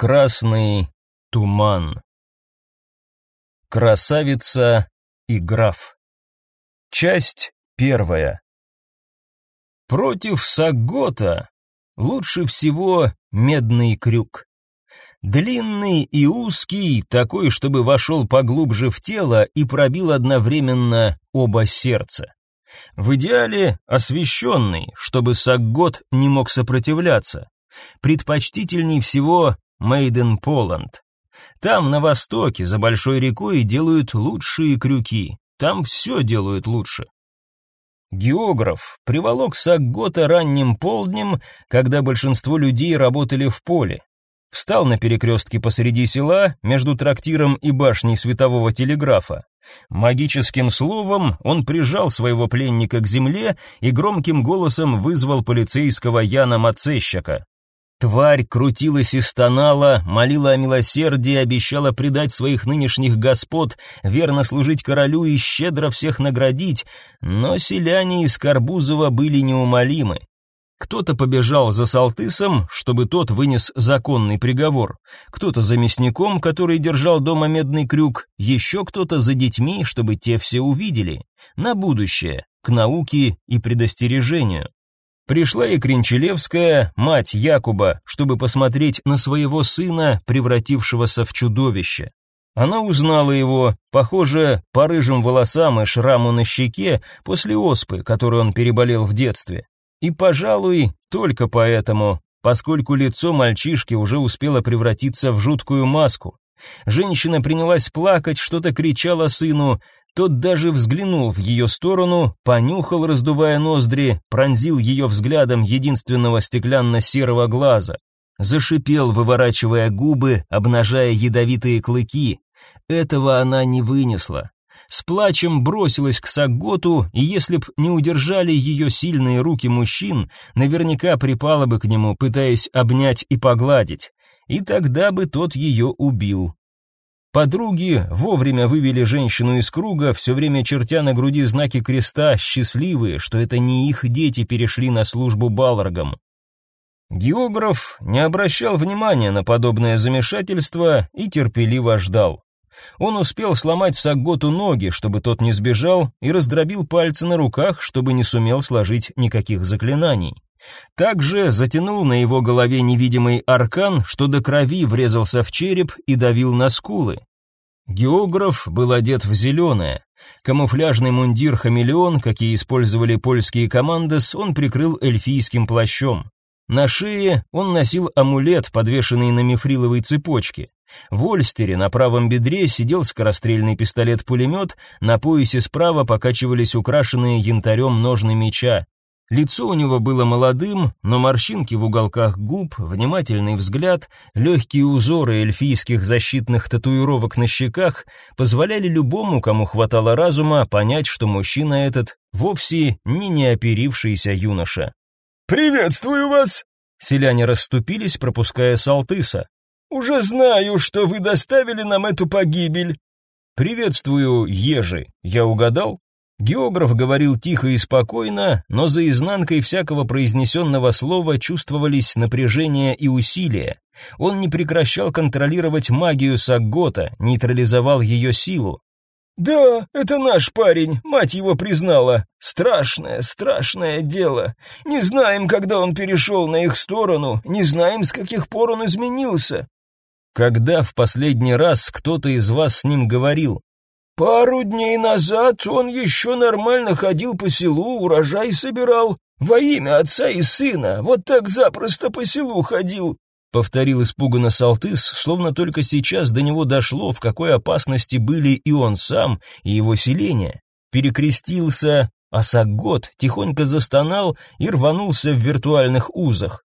Красный туман. Красавица и граф. Часть первая. Против Сагота лучше всего медный крюк. Длинный и узкий, такой, чтобы вошел поглубже в тело и пробил одновременно оба сердца. В идеале освещенный, чтобы Саггот не мог сопротивляться. Предпочтительней всего Мейден Поланд. Там, на востоке, за большой рекой, делают лучшие крюки. Там все делают лучше. Географ приволок Саггота ранним полднем, когда большинство людей работали в поле. Встал на перекрестке посреди села, между трактиром и башней светового телеграфа. Магическим словом он прижал своего пленника к земле и громким голосом вызвал полицейского Яна Мацещака. Тварь крутилась и стонала, молила о милосердии, обещала предать своих нынешних господ, верно служить королю и щедро всех наградить, но селяне из Карбузова были неумолимы. Кто-то побежал за Салтысом, чтобы тот вынес законный приговор, кто-то за мясником, который держал дома медный крюк, еще кто-то за детьми, чтобы те все увидели, на будущее, к науке и предостережению. Пришла и Кринчелевская, мать Якуба, чтобы посмотреть на своего сына, превратившегося в чудовище. Она узнала его, похоже, по рыжим волосам и шраму на щеке после оспы, которую он переболел в детстве. И, пожалуй, только поэтому, поскольку лицо мальчишки уже успело превратиться в жуткую маску. Женщина принялась плакать, что-то кричала сыну, тот даже взглянул в ее сторону, понюхал, раздувая ноздри, пронзил ее взглядом единственного стеклянно-серого глаза. Зашипел, выворачивая губы, обнажая ядовитые клыки. Этого она не вынесла. С плачем бросилась к Сагготу, и если б не удержали ее сильные руки мужчин, наверняка припала бы к нему, пытаясь обнять и погладить. И тогда бы тот ее убил. Подруги вовремя вывели женщину из круга, все время чертя на груди знаки креста, счастливые, что это не их дети перешли на службу Балрогам. Географ не обращал внимания на подобное замешательство и терпеливо ждал. Он успел сломать Сагготу ноги, чтобы тот не сбежал, и раздробил пальцы на руках, чтобы не сумел сложить никаких заклинаний. Также затянул на его голове невидимый аркан, что до крови врезался в череп и давил на скулы. Географ был одет в зеленое. Камуфляжный мундир-хамелеон, какие использовали польские командос, он прикрыл эльфийским плащом. На шее он носил амулет, подвешенный на мифриловой цепочке. В ольстере на правом бедре сидел скорострельный пистолет-пулемет, на поясе справа покачивались украшенные янтарем ножны меча. Лицо у него было молодым, но морщинки в уголках губ, внимательный взгляд, легкие узоры эльфийских защитных татуировок на щеках позволяли любому, кому хватало разума, понять, что мужчина этот вовсе не неоперившийся юноша. «Приветствую вас!» Селяне расступились, пропуская Салтыса. «Уже знаю, что вы доставили нам эту погибель». «Приветствую, ежи. Я угадал?» Географ говорил тихо и спокойно, но за изнанкой всякого произнесенного слова чувствовались напряжение и усилия. Он не прекращал контролировать магию Саггота, нейтрализовал ее силу. «Да, это наш парень, мать его признала. Страшное, страшное дело. Не знаем, когда он перешел на их сторону, не знаем, с каких пор он изменился». «Когда в последний раз кто-то из вас с ним говорил?» Пару дней назад он еще нормально ходил по селу, урожай собирал. Во имя отца и сына, вот так запросто по селу ходил. Повторил испуганно Салтыс, словно только сейчас до него дошло, в какой опасности были и он сам, и его селение. Перекрестился, а Саггот тихонько застонал и рванулся в виртуальных узах.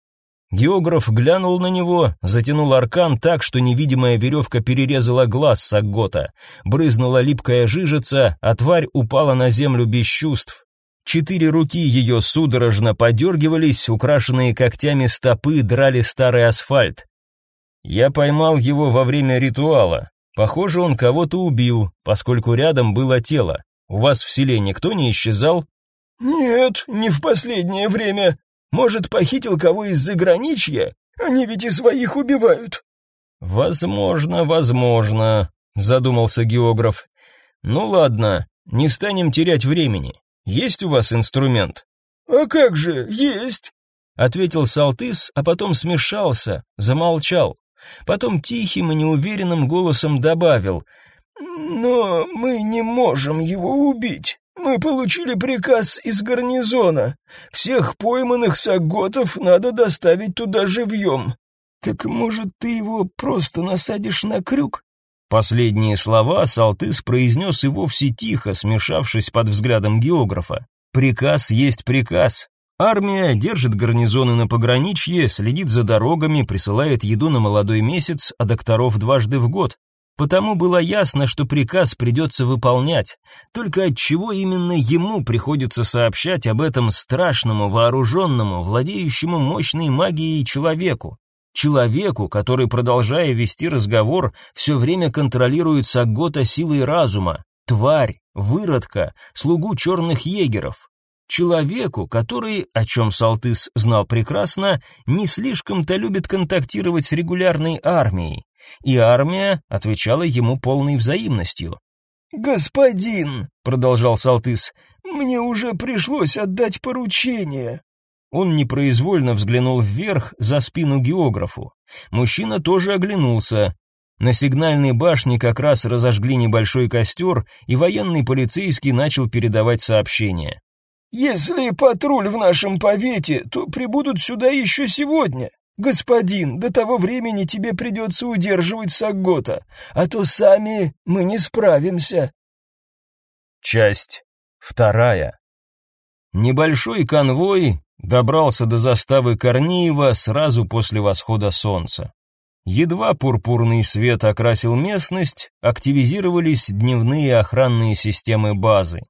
Географ глянул на него, затянул аркан так, что невидимая веревка перерезала глаз Саггота. Брызнула липкая жижица, а тварь упала на землю без чувств. Четыре руки ее судорожно подергивались, украшенные когтями стопы драли старый асфальт. Я поймал его во время ритуала. Похоже, он кого-то убил, поскольку рядом было тело. У вас в селе никто не исчезал? Нет, не в последнее время. Может, похитил кого из заграничья? Они ведь и своих убивают. Возможно, возможно, задумался географ. Ну ладно, не станем терять времени. Есть у вас инструмент? А как же, есть, ответил Салтыс, а потом смешался, замолчал. Потом тихим и неуверенным голосом добавил: "Но мы не можем его убить. Мы получили приказ из гарнизона. Всех пойманных саготов надо доставить туда живьем. Так может, ты его просто насадишь на крюк? Последние слова Салтыс произнес и вовсе тихо, смешавшись под взглядом географа. Приказ есть приказ. Армия держит гарнизоны на пограничье, следит за дорогами, присылает еду на молодой месяц, а докторов дважды в год. Потому было ясно, что приказ придется выполнять. Только от чего именно ему приходится сообщать об этом страшному, вооруженному, владеющему мощной магией человеку? Человеку, который, продолжая вести разговор, все время контролирует Сагота силой разума, тварь, выродка, слугу черных егеров. Человеку, который, о чем Салтыс знал прекрасно, не слишком-то любит контактировать с регулярной армией, и армия отвечала ему полной взаимностью. «Господин», — продолжал Салтыс, — «мне уже пришлось отдать поручение». Он непроизвольно взглянул вверх за спину географу. Мужчина тоже оглянулся. На сигнальной башне как раз разожгли небольшой костер, и военный полицейский начал передавать сообщение. «Если патруль в нашем повете, то прибудут сюда еще сегодня. «Господин, до того времени тебе придется удерживать Саггота, а то сами мы не справимся». Часть вторая. Небольшой конвой добрался до заставы Корнеева сразу после восхода солнца. Едва пурпурный свет окрасил местность, активизировались дневные охранные системы базы.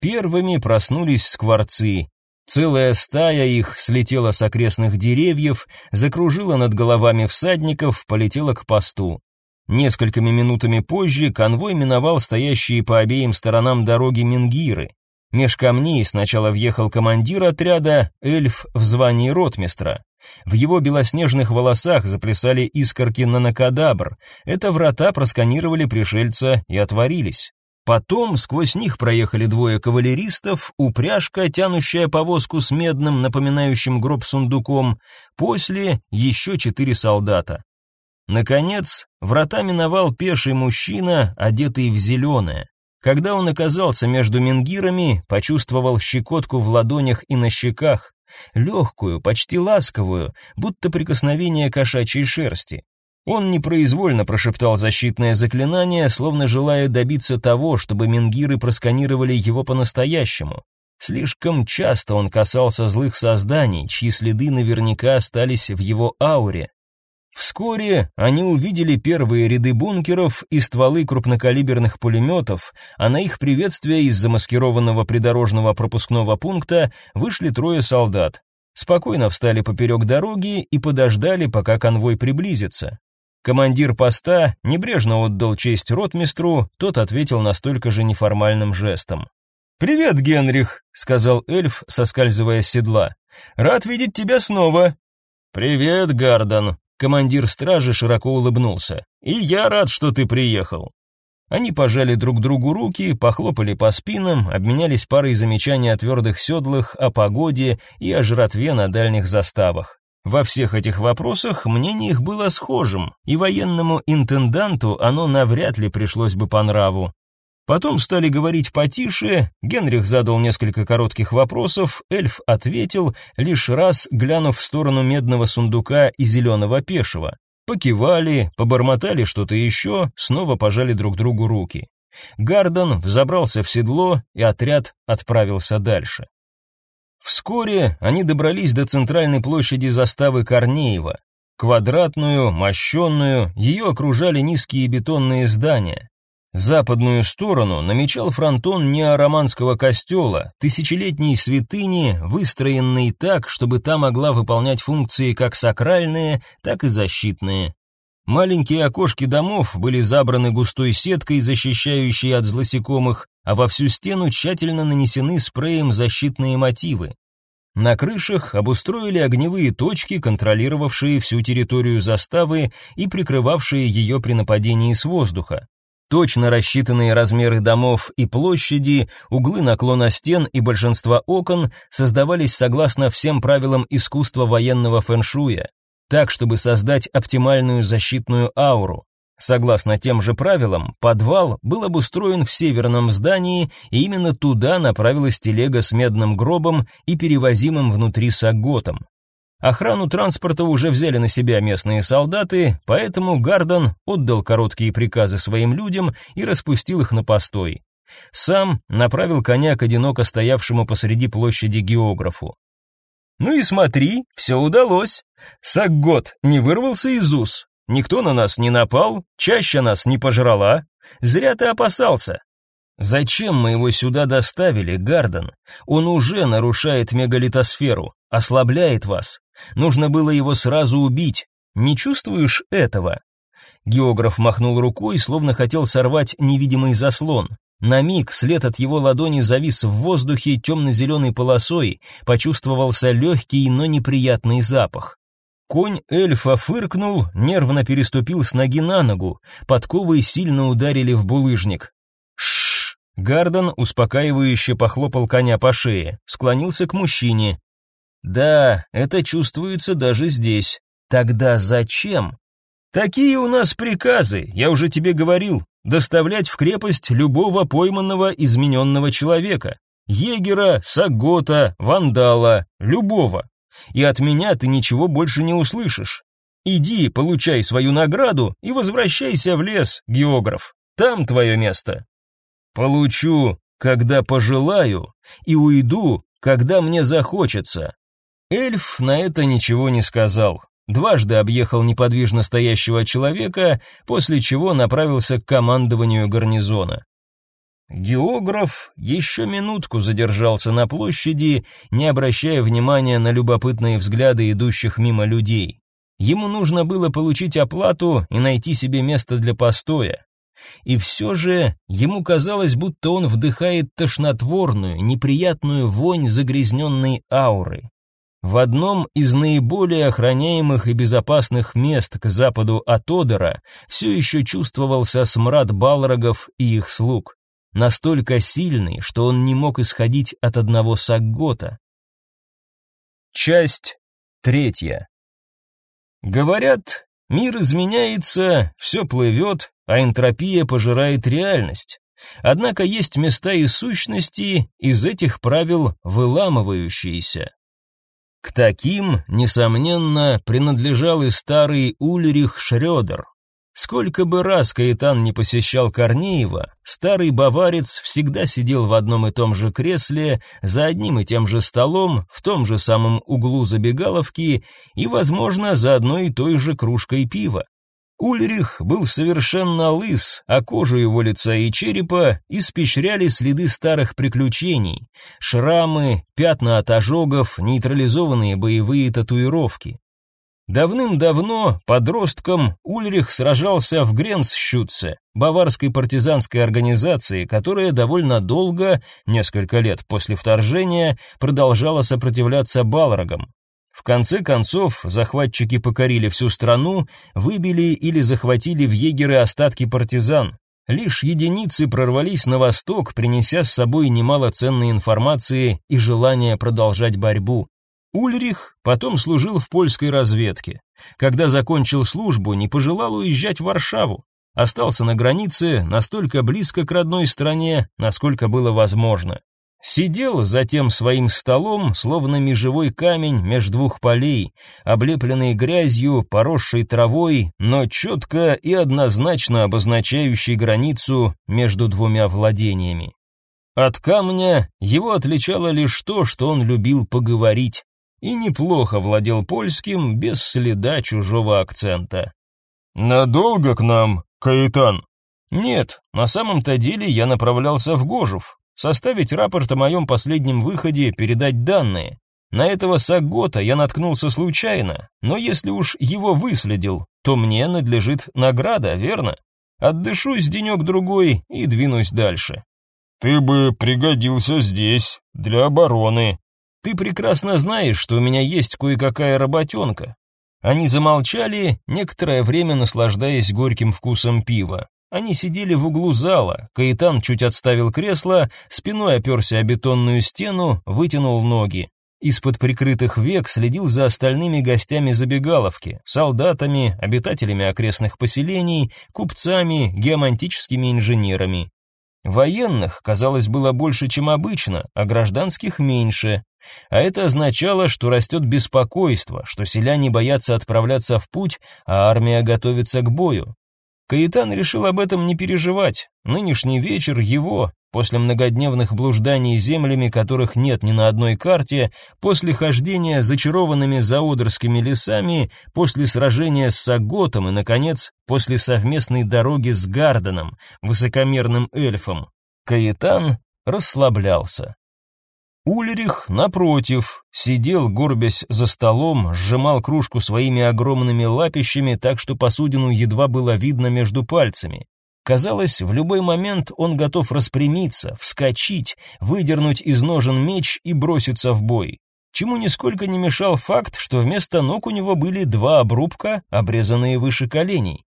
Первыми проснулись скворцы, Целая стая их слетела с окрестных деревьев, закружила над головами всадников, полетела к посту. Несколькими минутами позже конвой миновал стоящие по обеим сторонам дороги мингиры. Меж камней сначала въехал командир отряда, эльф в звании ротмистра. В его белоснежных волосах заплясали искорки нанокадабр. Это врата просканировали пришельца и отворились. Потом сквозь них проехали двое кавалеристов, упряжка, тянущая повозку с медным, напоминающим гроб сундуком, после еще четыре солдата. Наконец, врата миновал пеший мужчина, одетый в зеленое. Когда он оказался между менгирами, почувствовал щекотку в ладонях и на щеках, легкую, почти ласковую, будто прикосновение кошачьей шерсти. Он непроизвольно прошептал защитное заклинание, словно желая добиться того, чтобы менгиры просканировали его по-настоящему. Слишком часто он касался злых созданий, чьи следы наверняка остались в его ауре. Вскоре они увидели первые ряды бункеров и стволы крупнокалиберных пулеметов, а на их приветствие из замаскированного придорожного пропускного пункта вышли трое солдат. Спокойно встали поперек дороги и подождали, пока конвой приблизится. Командир поста небрежно отдал честь ротмистру, тот ответил настолько же неформальным жестом. «Привет, Генрих», — сказал эльф, соскальзывая с седла. «Рад видеть тебя снова». «Привет, Гардон», — командир стражи широко улыбнулся. «И я рад, что ты приехал». Они пожали друг другу руки, похлопали по спинам, обменялись парой замечаний о твердых седлах, о погоде и о жратве на дальних заставах. Во всех этих вопросах мнение их было схожим, и военному интенданту оно навряд ли пришлось бы по нраву. Потом стали говорить потише, Генрих задал несколько коротких вопросов, эльф ответил, лишь раз глянув в сторону медного сундука и зеленого пешего. Покивали, побормотали что-то еще, снова пожали друг другу руки. Гардон взобрался в седло, и отряд отправился дальше. Вскоре они добрались до центральной площади заставы Корнеева. Квадратную, мощенную, ее окружали низкие бетонные здания. Западную сторону намечал фронтон неороманского костела, тысячелетней святыни, выстроенной так, чтобы та могла выполнять функции как сакральные, так и защитные. Маленькие окошки домов были забраны густой сеткой, защищающей от злосекомых, а во всю стену тщательно нанесены спреем защитные мотивы. На крышах обустроили огневые точки, контролировавшие всю территорию заставы и прикрывавшие ее при нападении с воздуха. Точно рассчитанные размеры домов и площади, углы наклона стен и большинства окон создавались согласно всем правилам искусства военного фэншуя, так чтобы создать оптимальную защитную ауру. Согласно тем же правилам, подвал был обустроен в северном здании, и именно туда направилась телега с медным гробом и перевозимым внутри саготом. Охрану транспорта уже взяли на себя местные солдаты, поэтому Гардон отдал короткие приказы своим людям и распустил их на постой. Сам направил коня к одиноко стоявшему посреди площади географу. «Ну и смотри, все удалось. Саггот не вырвался из уз, Никто на нас не напал, чаще нас не пожрала. Зря ты опасался. Зачем мы его сюда доставили, Гарден? Он уже нарушает мегалитосферу, ослабляет вас. Нужно было его сразу убить. Не чувствуешь этого? Географ махнул рукой, словно хотел сорвать невидимый заслон. На миг след от его ладони завис в воздухе темно-зеленой полосой, почувствовался легкий, но неприятный запах. Конь эльфа фыркнул, нервно переступил с ноги на ногу, подковы сильно ударили в булыжник. Шш! Гардон успокаивающе похлопал коня по шее, склонился к мужчине. Да, это чувствуется даже здесь. Тогда зачем? Такие у нас приказы, я уже тебе говорил, доставлять в крепость любого пойманного измененного человека. Егера, Сагота, Вандала, любого и от меня ты ничего больше не услышишь. Иди, получай свою награду и возвращайся в лес, географ. Там твое место. Получу, когда пожелаю, и уйду, когда мне захочется. Эльф на это ничего не сказал. Дважды объехал неподвижно стоящего человека, после чего направился к командованию гарнизона. Географ еще минутку задержался на площади, не обращая внимания на любопытные взгляды идущих мимо людей. Ему нужно было получить оплату и найти себе место для постоя. И все же ему казалось, будто он вдыхает тошнотворную, неприятную вонь загрязненной ауры. В одном из наиболее охраняемых и безопасных мест к западу от Одера все еще чувствовался смрад балрогов и их слуг настолько сильный, что он не мог исходить от одного саггота. Часть третья. Говорят, мир изменяется, все плывет, а энтропия пожирает реальность. Однако есть места и сущности из этих правил выламывающиеся. К таким, несомненно, принадлежал и старый Ульрих Шрёдер, Сколько бы раз Каэтан не посещал Корнеева, старый баварец всегда сидел в одном и том же кресле, за одним и тем же столом, в том же самом углу забегаловки и, возможно, за одной и той же кружкой пива. Ульрих был совершенно лыс, а кожу его лица и черепа испещряли следы старых приключений, шрамы, пятна от ожогов, нейтрализованные боевые татуировки. Давным-давно подростком Ульрих сражался в Гренсщутце, баварской партизанской организации, которая довольно долго, несколько лет после вторжения, продолжала сопротивляться Балрогам. В конце концов, захватчики покорили всю страну, выбили или захватили в егеры остатки партизан. Лишь единицы прорвались на восток, принеся с собой немало ценной информации и желание продолжать борьбу. Ульрих потом служил в польской разведке. Когда закончил службу, не пожелал уезжать в Варшаву. Остался на границе, настолько близко к родной стране, насколько было возможно. Сидел за тем своим столом, словно межевой камень меж двух полей, облепленный грязью, поросшей травой, но четко и однозначно обозначающий границу между двумя владениями. От камня его отличало лишь то, что он любил поговорить и неплохо владел польским без следа чужого акцента. «Надолго к нам, Каэтан?» «Нет, на самом-то деле я направлялся в Гожев, составить рапорт о моем последнем выходе, передать данные. На этого Сагота я наткнулся случайно, но если уж его выследил, то мне надлежит награда, верно? Отдышусь денек-другой и двинусь дальше». «Ты бы пригодился здесь, для обороны», Ты прекрасно знаешь, что у меня есть кое-какая работенка». Они замолчали, некоторое время наслаждаясь горьким вкусом пива. Они сидели в углу зала, Каитан чуть отставил кресло, спиной оперся о бетонную стену, вытянул ноги. Из-под прикрытых век следил за остальными гостями забегаловки, солдатами, обитателями окрестных поселений, купцами, геомантическими инженерами. Военных, казалось, было больше, чем обычно, а гражданских меньше. А это означало, что растет беспокойство, что селяне боятся отправляться в путь, а армия готовится к бою. Каитан решил об этом не переживать. Нынешний вечер его, после многодневных блужданий землями, которых нет ни на одной карте, после хождения зачарованными заодерскими лесами, после сражения с Саготом и, наконец, после совместной дороги с Гарденом, высокомерным эльфом, Каитан расслаблялся. Ульрих, напротив, сидел, горбясь за столом, сжимал кружку своими огромными лапищами, так что посудину едва было видно между пальцами. Казалось, в любой момент он готов распрямиться, вскочить, выдернуть из ножен меч и броситься в бой. Чему нисколько не мешал факт, что вместо ног у него были два обрубка, обрезанные выше коленей.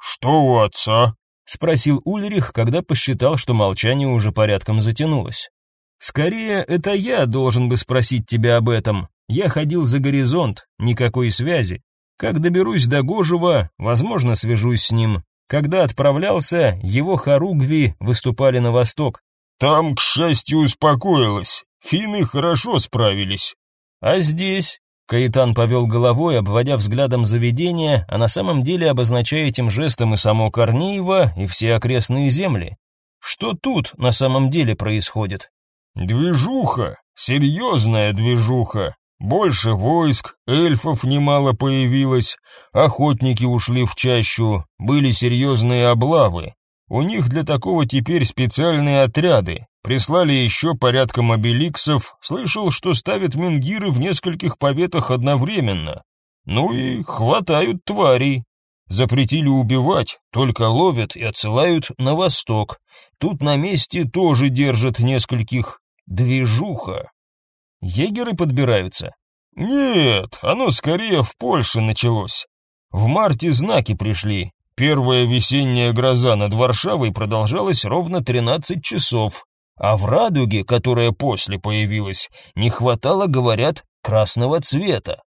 «Что у отца?» — спросил Ульрих, когда посчитал, что молчание уже порядком затянулось. Скорее, это я должен бы спросить тебя об этом. Я ходил за горизонт, никакой связи. Как доберусь до Гожева, возможно, свяжусь с ним. Когда отправлялся, его хоругви выступали на восток. Там, к счастью, успокоилось. Финны хорошо справились. А здесь? Каитан повел головой, обводя взглядом заведение, а на самом деле обозначая этим жестом и само Корнеево, и все окрестные земли. Что тут на самом деле происходит? Движуха, серьезная движуха. Больше войск, эльфов немало появилось, охотники ушли в чащу, были серьезные облавы. У них для такого теперь специальные отряды. Прислали еще порядка мобиликсов, слышал, что ставят мингиры в нескольких поветах одновременно. Ну и хватают тварей. Запретили убивать, только ловят и отсылают на восток. Тут на месте тоже держат нескольких, Движуха. Егеры подбираются? Нет, оно скорее в Польше началось. В марте знаки пришли. Первая весенняя гроза над Варшавой продолжалась ровно 13 часов. А в радуге, которая после появилась, не хватало, говорят, красного цвета.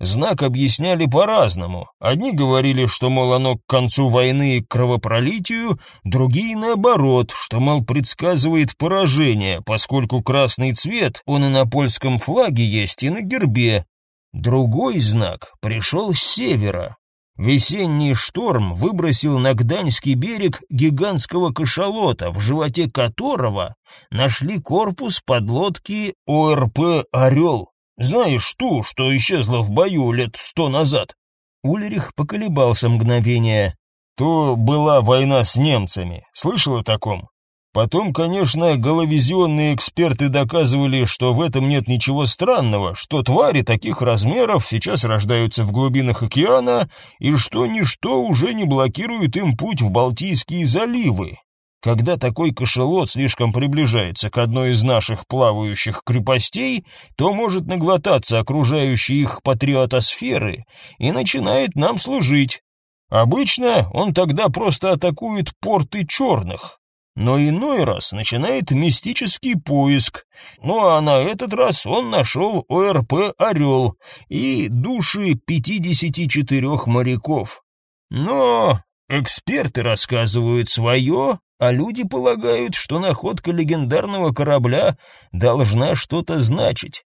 Знак объясняли по-разному. Одни говорили, что, мол, оно к концу войны и к кровопролитию, другие наоборот, что, мол, предсказывает поражение, поскольку красный цвет, он и на польском флаге есть, и на гербе. Другой знак пришел с севера. Весенний шторм выбросил на Гданьский берег гигантского кашалота, в животе которого нашли корпус подлодки ОРП «Орел». Знаешь ту, что исчезла в бою лет сто назад?» Ульрих поколебался мгновение. «То была война с немцами. Слышал о таком?» Потом, конечно, головизионные эксперты доказывали, что в этом нет ничего странного, что твари таких размеров сейчас рождаются в глубинах океана, и что ничто уже не блокирует им путь в Балтийские заливы. Когда такой кошелот слишком приближается к одной из наших плавающих крепостей, то может наглотаться окружающей их патриотосферы и начинает нам служить. Обычно он тогда просто атакует порты черных, но иной раз начинает мистический поиск. Ну а на этот раз он нашел ОРП «Орел» и души 54 моряков. Но эксперты рассказывают свое, а люди полагают, что находка легендарного корабля должна что-то значить.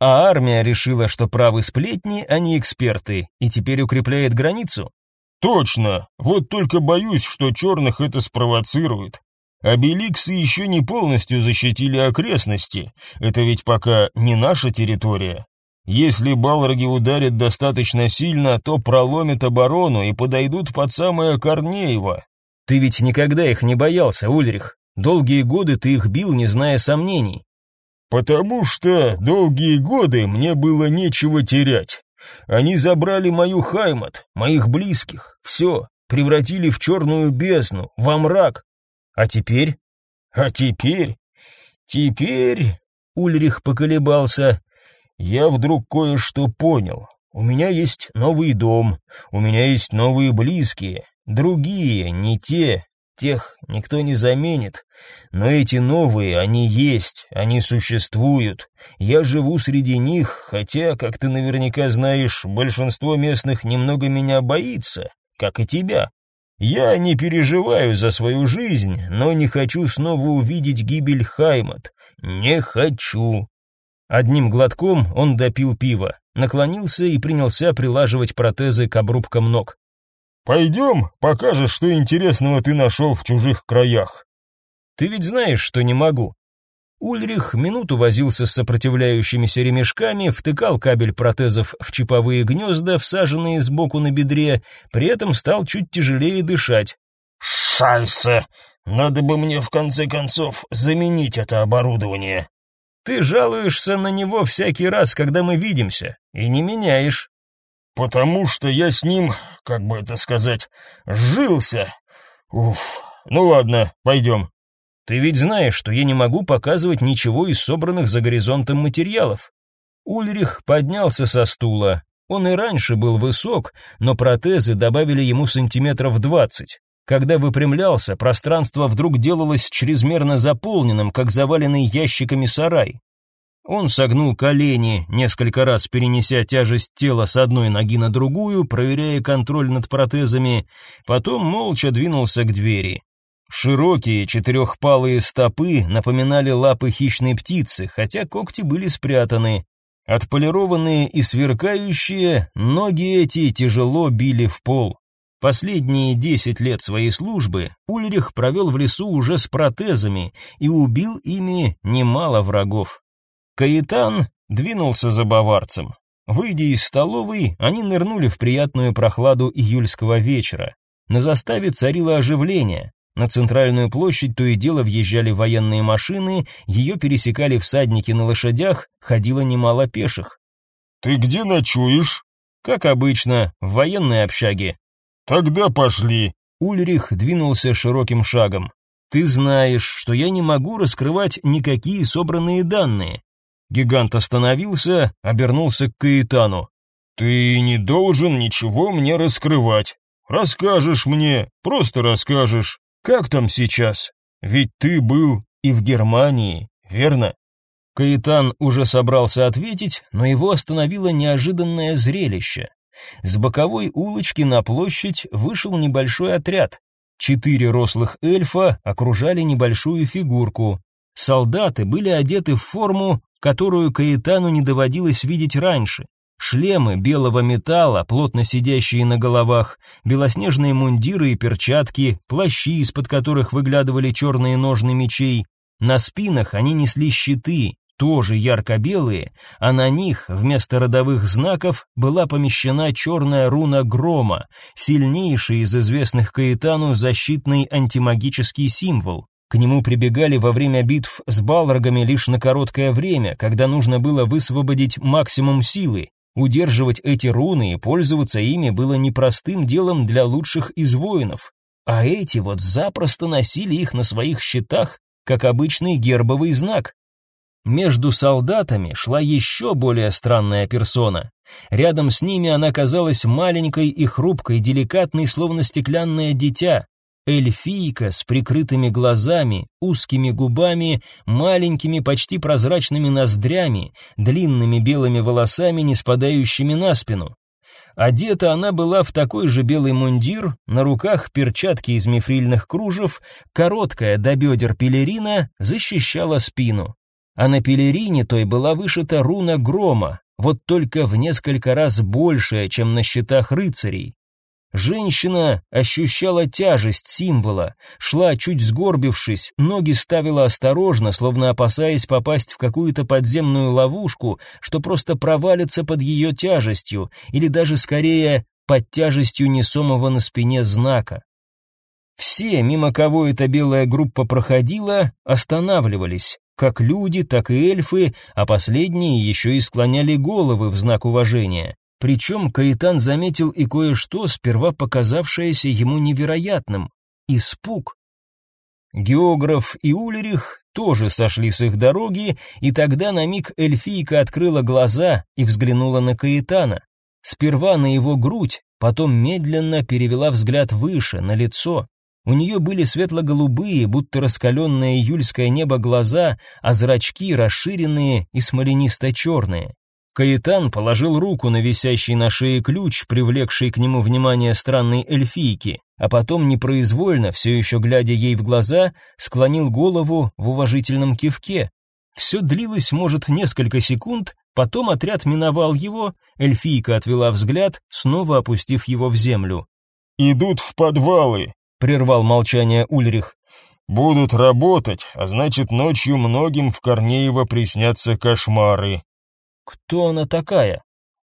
А армия решила, что правы сплетни, а не эксперты, и теперь укрепляет границу? Точно, вот только боюсь, что черных это спровоцирует. Обеликсы еще не полностью защитили окрестности, это ведь пока не наша территория. Если балроги ударят достаточно сильно, то проломят оборону и подойдут под самое Корнеево, ты ведь никогда их не боялся, Ульрих. Долгие годы ты их бил, не зная сомнений. Потому что долгие годы мне было нечего терять. Они забрали мою Хаймат, моих близких, все, превратили в черную бездну, во мрак. А теперь? А теперь? Теперь... Ульрих поколебался. Я вдруг кое-что понял. У меня есть новый дом, у меня есть новые близкие, другие, не те, тех никто не заменит. Но эти новые, они есть, они существуют. Я живу среди них, хотя, как ты наверняка знаешь, большинство местных немного меня боится, как и тебя. Я не переживаю за свою жизнь, но не хочу снова увидеть гибель Хаймат. Не хочу. Одним глотком он допил пиво, наклонился и принялся прилаживать протезы к обрубкам ног. «Пойдем, покажешь, что интересного ты нашел в чужих краях». «Ты ведь знаешь, что не могу». Ульрих минуту возился с сопротивляющимися ремешками, втыкал кабель протезов в чиповые гнезда, всаженные сбоку на бедре, при этом стал чуть тяжелее дышать. «Шальсе! Надо бы мне в конце концов заменить это оборудование». «Ты жалуешься на него всякий раз, когда мы видимся, и не меняешь». «Потому что я с ним, как бы это сказать, сжился. Уф, ну ладно, пойдем». «Ты ведь знаешь, что я не могу показывать ничего из собранных за горизонтом материалов». Ульрих поднялся со стула. Он и раньше был высок, но протезы добавили ему сантиметров двадцать. Когда выпрямлялся, пространство вдруг делалось чрезмерно заполненным, как заваленный ящиками сарай. Он согнул колени, несколько раз перенеся тяжесть тела с одной ноги на другую, проверяя контроль над протезами, потом молча двинулся к двери. Широкие четырехпалые стопы напоминали лапы хищной птицы, хотя когти были спрятаны. Отполированные и сверкающие, ноги эти тяжело били в пол. Последние десять лет своей службы Ульрих провел в лесу уже с протезами и убил ими немало врагов. Каитан двинулся за баварцем. Выйдя из столовой, они нырнули в приятную прохладу июльского вечера. На заставе царило оживление. На центральную площадь то и дело въезжали военные машины, ее пересекали всадники на лошадях, ходило немало пеших. «Ты где ночуешь?» «Как обычно, в военной общаге». «Тогда пошли». Ульрих двинулся широким шагом. «Ты знаешь, что я не могу раскрывать никакие собранные данные. Гигант остановился, обернулся к Каэтану. «Ты не должен ничего мне раскрывать. Расскажешь мне, просто расскажешь. Как там сейчас? Ведь ты был и в Германии, верно?» Каэтан уже собрался ответить, но его остановило неожиданное зрелище. С боковой улочки на площадь вышел небольшой отряд. Четыре рослых эльфа окружали небольшую фигурку. Солдаты были одеты в форму, которую Каэтану не доводилось видеть раньше. Шлемы белого металла, плотно сидящие на головах, белоснежные мундиры и перчатки, плащи, из-под которых выглядывали черные ножны мечей. На спинах они несли щиты, тоже ярко-белые, а на них вместо родовых знаков была помещена черная руна грома, сильнейший из известных Каэтану защитный антимагический символ. К нему прибегали во время битв с балрогами лишь на короткое время, когда нужно было высвободить максимум силы. Удерживать эти руны и пользоваться ими было непростым делом для лучших из воинов. А эти вот запросто носили их на своих щитах, как обычный гербовый знак. Между солдатами шла еще более странная персона. Рядом с ними она казалась маленькой и хрупкой, деликатной, словно стеклянное дитя. Эльфийка с прикрытыми глазами, узкими губами, маленькими почти прозрачными ноздрями, длинными белыми волосами, не спадающими на спину. Одета она была в такой же белый мундир, на руках перчатки из мифрильных кружев, короткая до бедер пелерина защищала спину. А на пелерине той была вышита руна грома, вот только в несколько раз большая, чем на щитах рыцарей. Женщина ощущала тяжесть символа, шла чуть сгорбившись, ноги ставила осторожно, словно опасаясь попасть в какую-то подземную ловушку, что просто провалится под ее тяжестью, или даже скорее под тяжестью несомого на спине знака. Все, мимо кого эта белая группа проходила, останавливались, как люди, так и эльфы, а последние еще и склоняли головы в знак уважения. Причем Каитан заметил и кое-что, сперва показавшееся ему невероятным — испуг. Географ и Улерих тоже сошли с их дороги, и тогда на миг эльфийка открыла глаза и взглянула на Каэтана. Сперва на его грудь, потом медленно перевела взгляд выше, на лицо. У нее были светло-голубые, будто раскаленное июльское небо глаза, а зрачки расширенные и смоленисто-черные. Каэтан положил руку на висящий на шее ключ, привлекший к нему внимание странной эльфийки, а потом непроизвольно, все еще глядя ей в глаза, склонил голову в уважительном кивке. Все длилось, может, несколько секунд, потом отряд миновал его, эльфийка отвела взгляд, снова опустив его в землю. «Идут в подвалы», — прервал молчание Ульрих. «Будут работать, а значит, ночью многим в Корнеево приснятся кошмары. Кто она такая?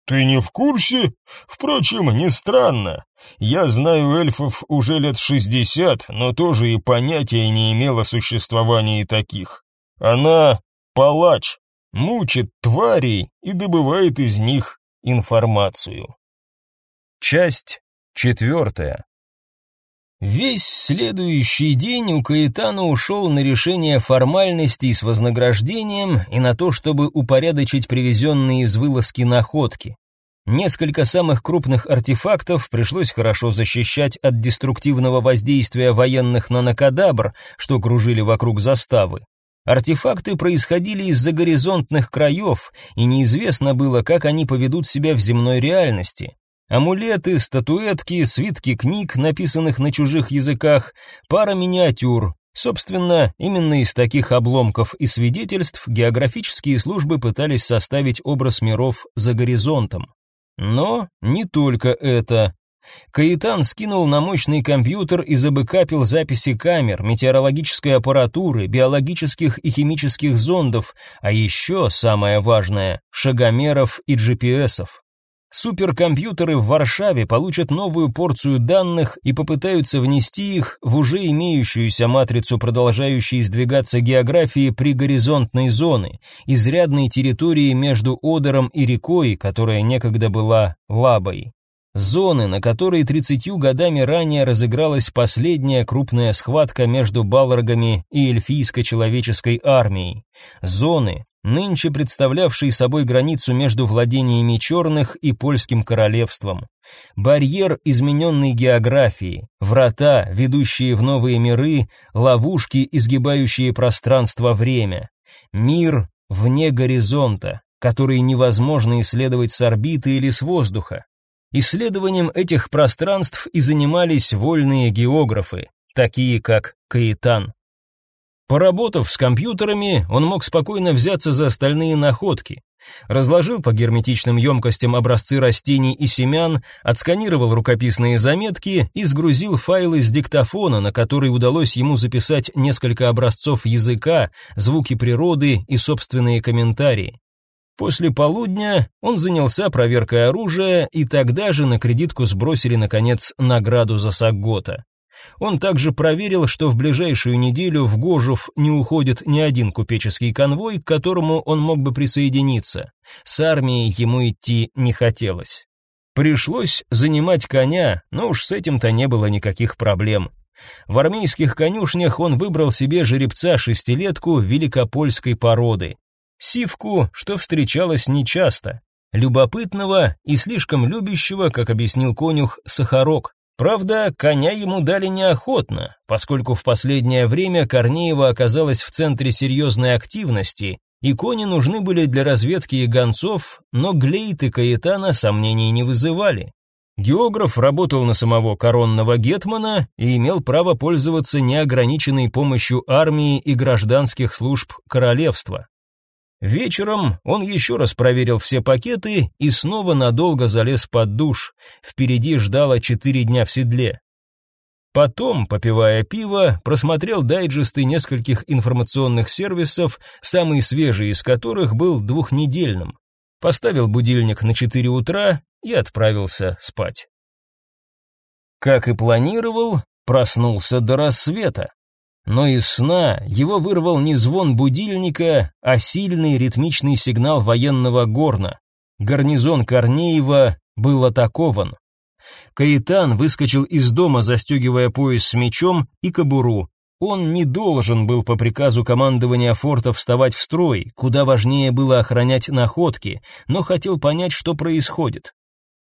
Ты не в курсе? Впрочем, не странно. Я знаю эльфов уже лет шестьдесят, но тоже и понятия не имел о существовании таких. Она палач, мучит тварей и добывает из них информацию. Часть четвертая. Весь следующий день у Каэтана ушел на решение формальностей с вознаграждением и на то, чтобы упорядочить привезенные из вылазки находки. Несколько самых крупных артефактов пришлось хорошо защищать от деструктивного воздействия военных нанокадабр, что кружили вокруг заставы. Артефакты происходили из-за горизонтных краев, и неизвестно было, как они поведут себя в земной реальности. Амулеты, статуэтки, свитки книг, написанных на чужих языках, пара миниатюр. Собственно, именно из таких обломков и свидетельств географические службы пытались составить образ миров за горизонтом. Но не только это. Каитан скинул на мощный компьютер и забэкапил записи камер, метеорологической аппаратуры, биологических и химических зондов, а еще, самое важное, шагомеров и GPS-ов. Суперкомпьютеры в Варшаве получат новую порцию данных и попытаются внести их в уже имеющуюся матрицу продолжающей сдвигаться географии пригоризонтной зоны, изрядной территории между Одером и рекой, которая некогда была Лабой. Зоны, на которой 30 годами ранее разыгралась последняя крупная схватка между Балрогами и эльфийско-человеческой армией. Зоны, нынче представлявший собой границу между владениями черных и польским королевством. Барьер измененной географии, врата, ведущие в новые миры, ловушки, изгибающие пространство-время. Мир вне горизонта, который невозможно исследовать с орбиты или с воздуха. Исследованием этих пространств и занимались вольные географы, такие как Каитан. Поработав с компьютерами, он мог спокойно взяться за остальные находки. Разложил по герметичным емкостям образцы растений и семян, отсканировал рукописные заметки и сгрузил файлы с диктофона, на который удалось ему записать несколько образцов языка, звуки природы и собственные комментарии. После полудня он занялся проверкой оружия, и тогда же на кредитку сбросили, наконец, награду за Саггота. Он также проверил, что в ближайшую неделю в Гожев не уходит ни один купеческий конвой, к которому он мог бы присоединиться. С армией ему идти не хотелось. Пришлось занимать коня, но уж с этим-то не было никаких проблем. В армейских конюшнях он выбрал себе жеребца-шестилетку великопольской породы. Сивку, что встречалось нечасто, любопытного и слишком любящего, как объяснил конюх, сахарок. Правда, коня ему дали неохотно, поскольку в последнее время Корнеева оказалась в центре серьезной активности, и кони нужны были для разведки и гонцов, но Глейт и Каэтана сомнений не вызывали. Географ работал на самого коронного гетмана и имел право пользоваться неограниченной помощью армии и гражданских служб королевства. Вечером он еще раз проверил все пакеты и снова надолго залез под душ. Впереди ждало четыре дня в седле. Потом, попивая пиво, просмотрел дайджесты нескольких информационных сервисов, самый свежий из которых был двухнедельным. Поставил будильник на 4 утра и отправился спать. Как и планировал, проснулся до рассвета. Но из сна его вырвал не звон будильника, а сильный ритмичный сигнал военного горна. Гарнизон Корнеева был атакован. Каитан выскочил из дома, застегивая пояс с мечом и кобуру. Он не должен был по приказу командования форта вставать в строй, куда важнее было охранять находки, но хотел понять, что происходит.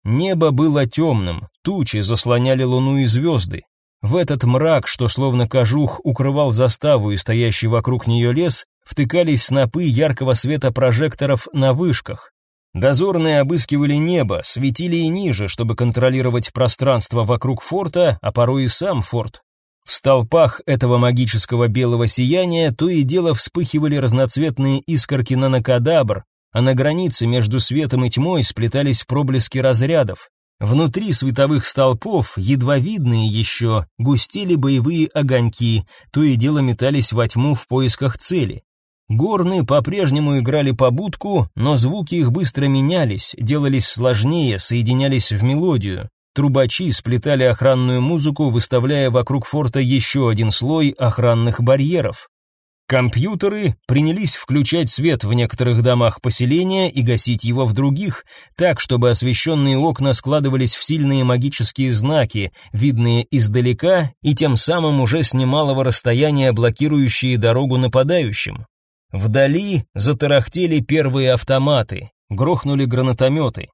Небо было темным, тучи заслоняли луну и звезды. В этот мрак, что словно кожух укрывал заставу и стоящий вокруг нее лес, втыкались снопы яркого света прожекторов на вышках. Дозорные обыскивали небо, светили и ниже, чтобы контролировать пространство вокруг форта, а порой и сам форт. В столпах этого магического белого сияния то и дело вспыхивали разноцветные искорки нанокадабр, а на границе между светом и тьмой сплетались проблески разрядов. Внутри световых столпов, едва видные еще, густели боевые огоньки, то и дело метались во тьму в поисках цели. Горны по-прежнему играли по будку, но звуки их быстро менялись, делались сложнее, соединялись в мелодию. Трубачи сплетали охранную музыку, выставляя вокруг форта еще один слой охранных барьеров. Компьютеры принялись включать свет в некоторых домах поселения и гасить его в других, так, чтобы освещенные окна складывались в сильные магические знаки, видные издалека и тем самым уже с немалого расстояния блокирующие дорогу нападающим. Вдали затарахтели первые автоматы, грохнули гранатометы.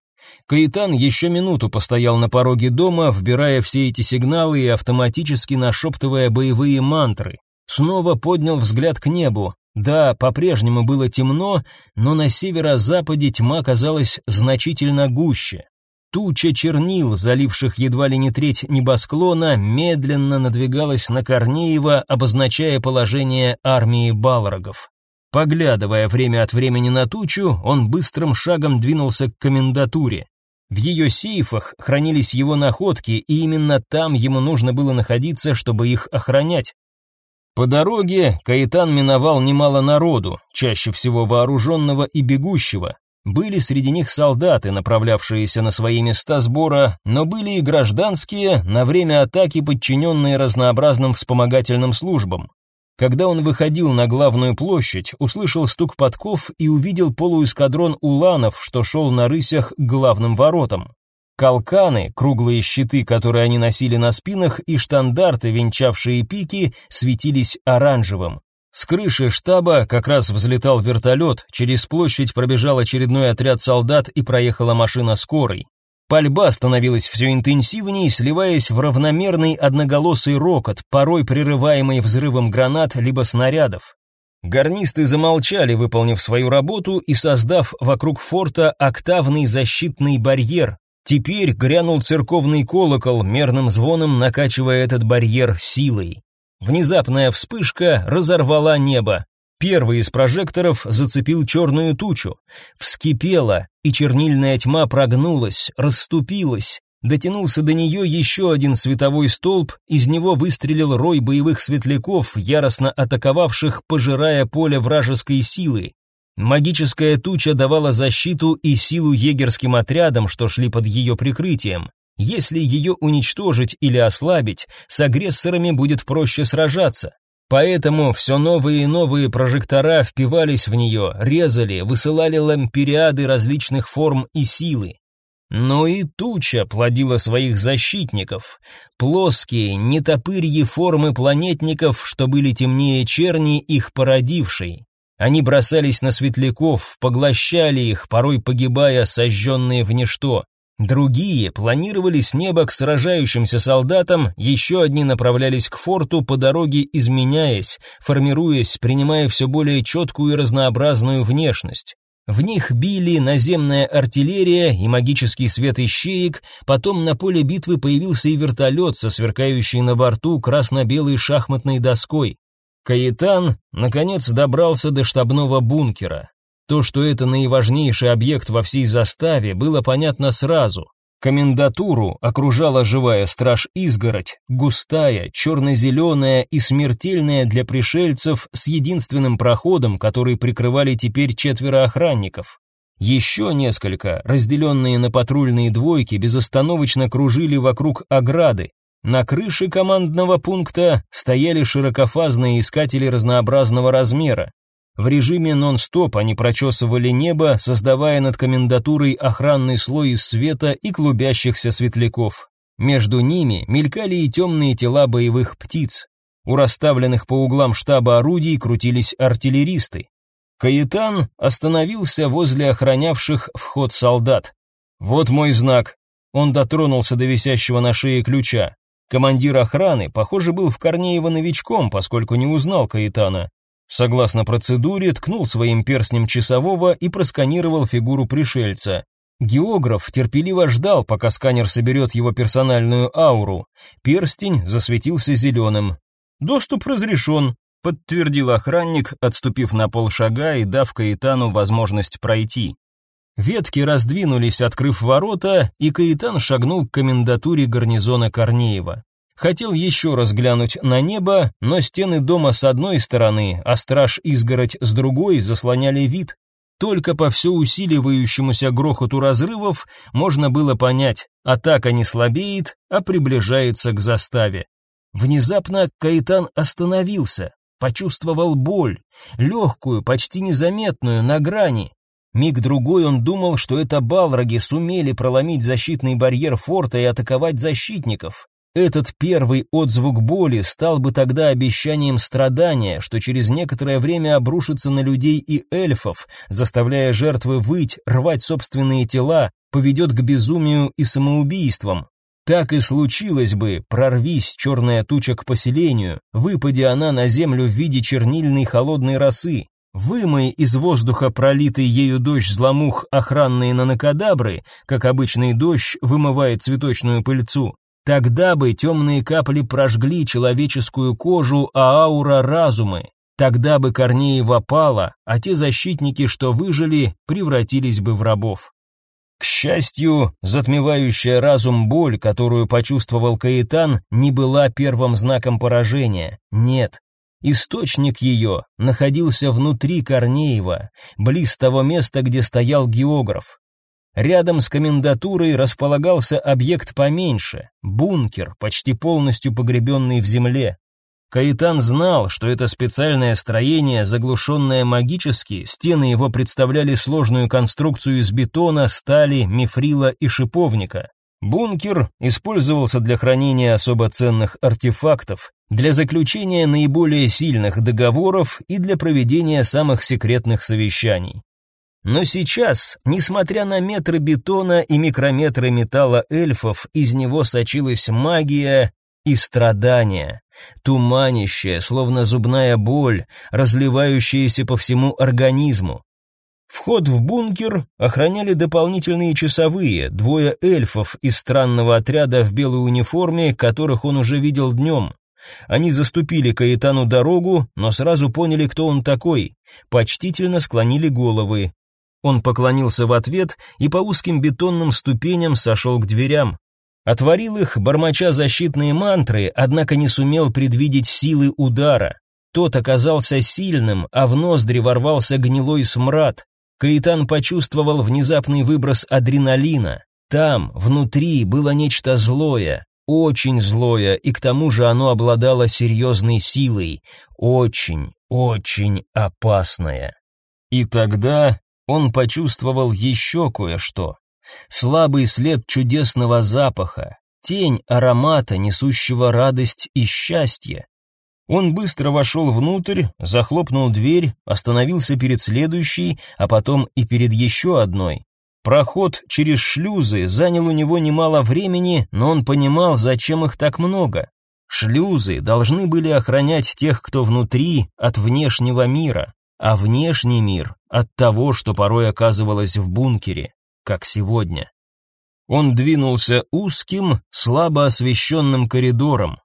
Каитан еще минуту постоял на пороге дома, вбирая все эти сигналы и автоматически нашептывая боевые мантры. Снова поднял взгляд к небу. Да, по-прежнему было темно, но на северо-западе тьма казалась значительно гуще. Туча чернил, заливших едва ли не треть небосклона, медленно надвигалась на Корнеева, обозначая положение армии балрогов. Поглядывая время от времени на тучу, он быстрым шагом двинулся к комендатуре. В ее сейфах хранились его находки, и именно там ему нужно было находиться, чтобы их охранять. По дороге Каэтан миновал немало народу, чаще всего вооруженного и бегущего. Были среди них солдаты, направлявшиеся на свои места сбора, но были и гражданские, на время атаки подчиненные разнообразным вспомогательным службам. Когда он выходил на главную площадь, услышал стук подков и увидел полуэскадрон уланов, что шел на рысях к главным воротам. Калканы, круглые щиты, которые они носили на спинах, и штандарты, венчавшие пики, светились оранжевым. С крыши штаба как раз взлетал вертолет, через площадь пробежал очередной отряд солдат и проехала машина скорой. Пальба становилась все интенсивнее, сливаясь в равномерный одноголосый рокот, порой прерываемый взрывом гранат либо снарядов. Гарнисты замолчали, выполнив свою работу и создав вокруг форта октавный защитный барьер. Теперь грянул церковный колокол, мерным звоном накачивая этот барьер силой. Внезапная вспышка разорвала небо. Первый из прожекторов зацепил черную тучу. Вскипела, и чернильная тьма прогнулась, расступилась. Дотянулся до нее еще один световой столб, из него выстрелил рой боевых светляков, яростно атаковавших, пожирая поле вражеской силы. Магическая туча давала защиту и силу егерским отрядам, что шли под ее прикрытием. Если ее уничтожить или ослабить, с агрессорами будет проще сражаться. Поэтому все новые и новые прожектора впивались в нее, резали, высылали лампириады различных форм и силы. Но и туча плодила своих защитников. Плоские, нетопырьи формы планетников, что были темнее черни, их породившей. Они бросались на светляков, поглощали их, порой погибая, сожженные в ничто. Другие планировали с неба к сражающимся солдатам, еще одни направлялись к форту по дороге изменяясь, формируясь, принимая все более четкую и разнообразную внешность. В них били наземная артиллерия и магический свет ищеек, потом на поле битвы появился и вертолет со сверкающей на борту красно-белой шахматной доской. Каэтан, наконец, добрался до штабного бункера. То, что это наиважнейший объект во всей заставе, было понятно сразу. Комендатуру окружала живая страж-изгородь, густая, черно-зеленая и смертельная для пришельцев с единственным проходом, который прикрывали теперь четверо охранников. Еще несколько, разделенные на патрульные двойки, безостановочно кружили вокруг ограды. На крыше командного пункта стояли широкофазные искатели разнообразного размера. В режиме нон-стоп они прочесывали небо, создавая над комендатурой охранный слой из света и клубящихся светляков. Между ними мелькали и темные тела боевых птиц. У расставленных по углам штаба орудий крутились артиллеристы. Каэтан остановился возле охранявших вход солдат. «Вот мой знак». Он дотронулся до висящего на шее ключа. Командир охраны, похоже, был в Корнеево новичком, поскольку не узнал Каэтана. Согласно процедуре, ткнул своим перстнем часового и просканировал фигуру пришельца. Географ терпеливо ждал, пока сканер соберет его персональную ауру. Перстень засветился зеленым. «Доступ разрешен», — подтвердил охранник, отступив на полшага и дав Каэтану возможность пройти. Ветки раздвинулись, открыв ворота, и Каэтан шагнул к комендатуре гарнизона Корнеева. Хотел еще раз глянуть на небо, но стены дома с одной стороны, а страж-изгородь с другой заслоняли вид. Только по все усиливающемуся грохоту разрывов можно было понять, атака не слабеет, а приближается к заставе. Внезапно Каитан остановился, почувствовал боль, легкую, почти незаметную, на грани. Миг-другой он думал, что это балроги сумели проломить защитный барьер форта и атаковать защитников. Этот первый отзвук боли стал бы тогда обещанием страдания, что через некоторое время обрушится на людей и эльфов, заставляя жертвы выть, рвать собственные тела, поведет к безумию и самоубийствам. Так и случилось бы, прорвись черная туча к поселению, выпади она на землю в виде чернильной холодной росы, вымой из воздуха пролитый ею дождь зломух охранные нанокадабры, как обычный дождь вымывает цветочную пыльцу, Тогда бы темные капли прожгли человеческую кожу, а аура разумы. Тогда бы Корнеева пала, а те защитники, что выжили, превратились бы в рабов. К счастью, затмевающая разум боль, которую почувствовал Каэтан, не была первым знаком поражения. Нет. Источник ее находился внутри Корнеева, близ того места, где стоял географ. Рядом с комендатурой располагался объект поменьше — бункер, почти полностью погребенный в земле. Каитан знал, что это специальное строение, заглушенное магически, стены его представляли сложную конструкцию из бетона, стали, мифрила и шиповника. Бункер использовался для хранения особо ценных артефактов, для заключения наиболее сильных договоров и для проведения самых секретных совещаний. Но сейчас, несмотря на метры бетона и микрометры металла эльфов, из него сочилась магия и страдания, туманящая, словно зубная боль, разливающаяся по всему организму. Вход в бункер охраняли дополнительные часовые, двое эльфов из странного отряда в белой униформе, которых он уже видел днем. Они заступили Каэтану дорогу, но сразу поняли, кто он такой. Почтительно склонили головы. Он поклонился в ответ и по узким бетонным ступеням сошел к дверям. Отворил их, бормоча защитные мантры, однако не сумел предвидеть силы удара. Тот оказался сильным, а в ноздри ворвался гнилой смрад. Каитан почувствовал внезапный выброс адреналина. Там, внутри, было нечто злое, очень злое, и к тому же оно обладало серьезной силой, очень, очень опасное. И тогда он почувствовал еще кое-что. Слабый след чудесного запаха, тень аромата, несущего радость и счастье. Он быстро вошел внутрь, захлопнул дверь, остановился перед следующей, а потом и перед еще одной. Проход через шлюзы занял у него немало времени, но он понимал, зачем их так много. Шлюзы должны были охранять тех, кто внутри, от внешнего мира а внешний мир от того, что порой оказывалось в бункере, как сегодня. Он двинулся узким, слабо освещенным коридором.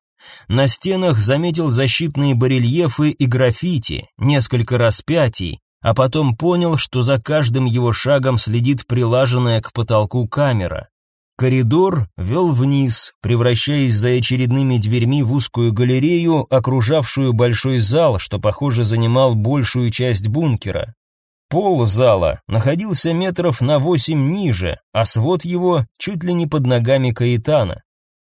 На стенах заметил защитные барельефы и граффити, несколько распятий, а потом понял, что за каждым его шагом следит прилаженная к потолку камера. Коридор вел вниз, превращаясь за очередными дверьми в узкую галерею, окружавшую большой зал, что, похоже, занимал большую часть бункера. Пол зала находился метров на восемь ниже, а свод его чуть ли не под ногами Каитана.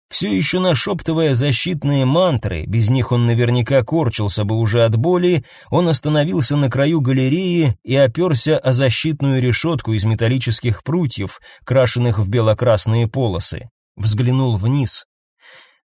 Все еще нашептывая защитные мантры, без них он наверняка корчился бы уже от боли, он остановился на краю галереи и оперся о защитную решетку из металлических прутьев, крашенных в бело-красные полосы. Взглянул вниз.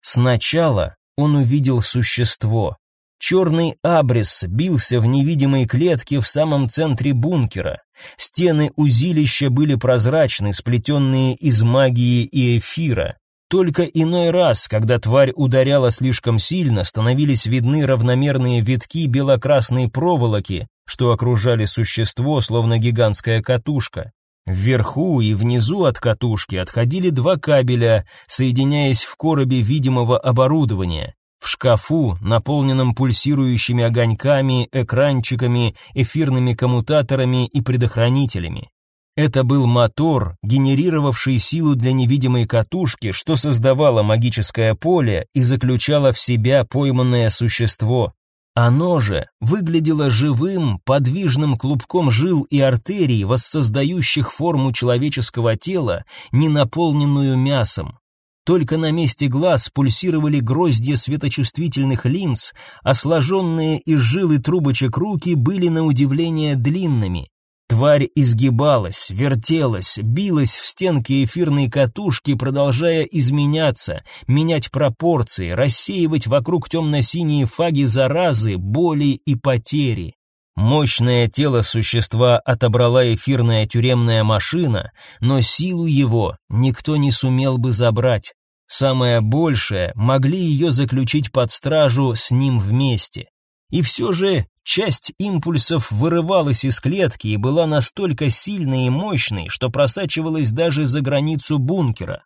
Сначала он увидел существо, Черный абрис бился в невидимой клетке в самом центре бункера. Стены узилища были прозрачны, сплетенные из магии и эфира. Только иной раз, когда тварь ударяла слишком сильно, становились видны равномерные витки белокрасной проволоки, что окружали существо, словно гигантская катушка. Вверху и внизу от катушки отходили два кабеля, соединяясь в коробе видимого оборудования. В шкафу, наполненном пульсирующими огоньками, экранчиками, эфирными коммутаторами и предохранителями. Это был мотор, генерировавший силу для невидимой катушки, что создавало магическое поле и заключало в себя пойманное существо. Оно же выглядело живым, подвижным клубком жил и артерий, воссоздающих форму человеческого тела, не наполненную мясом. Только на месте глаз пульсировали гроздья светочувствительных линз, а сложенные из жил и трубочек руки были на удивление длинными. Тварь изгибалась, вертелась, билась в стенки эфирной катушки, продолжая изменяться, менять пропорции, рассеивать вокруг темно-синие фаги заразы, боли и потери. Мощное тело существа отобрала эфирная тюремная машина, но силу его никто не сумел бы забрать. Самое большее могли ее заключить под стражу с ним вместе. И все же часть импульсов вырывалась из клетки и была настолько сильной и мощной, что просачивалась даже за границу бункера.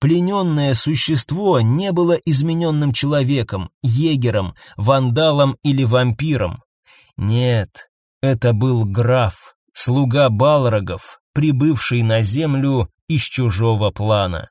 Плененное существо не было измененным человеком, егером, вандалом или вампиром. Нет, это был граф, слуга Балрогов, прибывший на землю из чужого плана.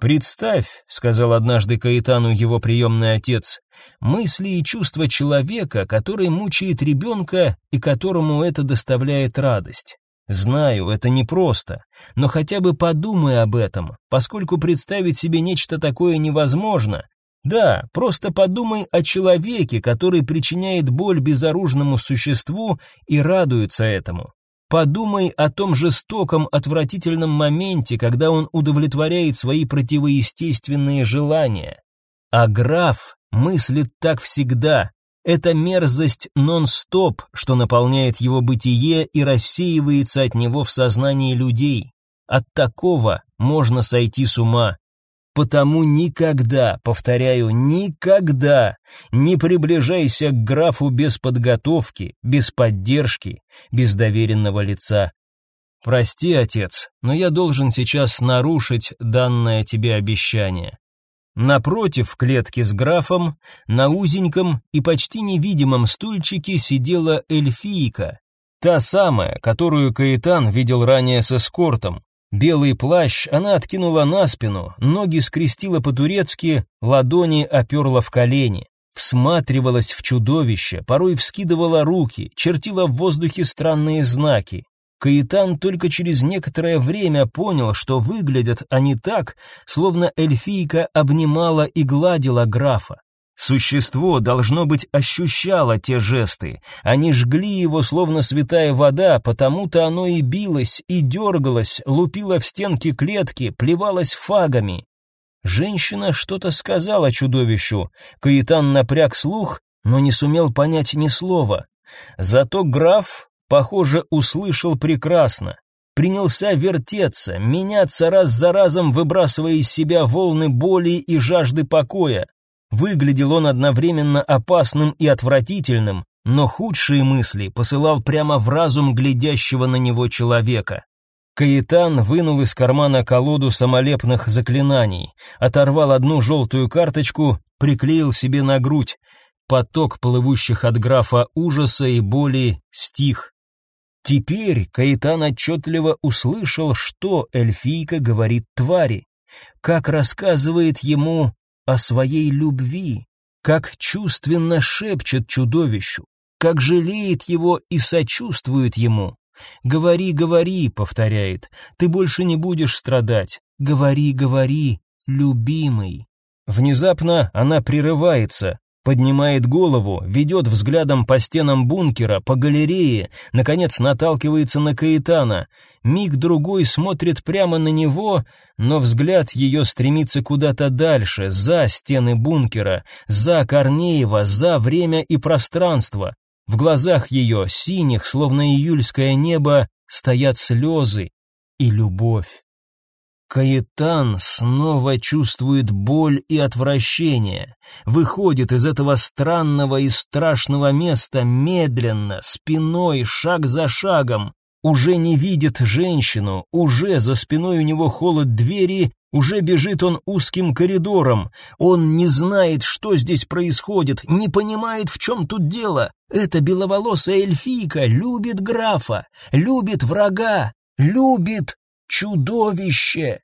«Представь», — сказал однажды Каэтану его приемный отец, «мысли и чувства человека, который мучает ребенка и которому это доставляет радость. Знаю, это непросто, но хотя бы подумай об этом, поскольку представить себе нечто такое невозможно, да, просто подумай о человеке, который причиняет боль безоружному существу и радуется этому. Подумай о том жестоком, отвратительном моменте, когда он удовлетворяет свои противоестественные желания. А граф мыслит так всегда. Это мерзость нон-стоп, что наполняет его бытие и рассеивается от него в сознании людей. От такого можно сойти с ума. Потому никогда, повторяю, никогда не приближайся к графу без подготовки, без поддержки, без доверенного лица. Прости, отец, но я должен сейчас нарушить данное тебе обещание. Напротив в клетке с графом, на узеньком и почти невидимом стульчике сидела эльфийка, та самая, которую Каэтан видел ранее с эскортом, Белый плащ она откинула на спину, ноги скрестила по-турецки, ладони оперла в колени. Всматривалась в чудовище, порой вскидывала руки, чертила в воздухе странные знаки. Каитан только через некоторое время понял, что выглядят они так, словно эльфийка обнимала и гладила графа. Существо, должно быть, ощущало те жесты. Они жгли его, словно святая вода, потому-то оно и билось, и дергалось, лупило в стенки клетки, плевалось фагами. Женщина что-то сказала чудовищу. Каитан напряг слух, но не сумел понять ни слова. Зато граф, похоже, услышал прекрасно. Принялся вертеться, меняться раз за разом, выбрасывая из себя волны боли и жажды покоя. Выглядел он одновременно опасным и отвратительным, но худшие мысли посылал прямо в разум глядящего на него человека. Каитан вынул из кармана колоду самолепных заклинаний, оторвал одну желтую карточку, приклеил себе на грудь. Поток плывущих от графа ужаса и боли стих. Теперь Каитан отчетливо услышал, что эльфийка говорит твари, как рассказывает ему о своей любви, как чувственно шепчет чудовищу, как жалеет его и сочувствует ему. «Говори, говори», — повторяет, — «ты больше не будешь страдать. Говори, говори, любимый». Внезапно она прерывается. Поднимает голову, ведет взглядом по стенам бункера, по галерее, наконец наталкивается на Каэтана. Миг-другой смотрит прямо на него, но взгляд ее стремится куда-то дальше, за стены бункера, за Корнеева, за время и пространство. В глазах ее, синих, словно июльское небо, стоят слезы и любовь. Каэтан снова чувствует боль и отвращение, выходит из этого странного и страшного места медленно, спиной, шаг за шагом, уже не видит женщину, уже за спиной у него холод двери, уже бежит он узким коридором. Он не знает, что здесь происходит, не понимает, в чем тут дело. Эта беловолосая эльфийка любит графа, любит врага, любит чудовище.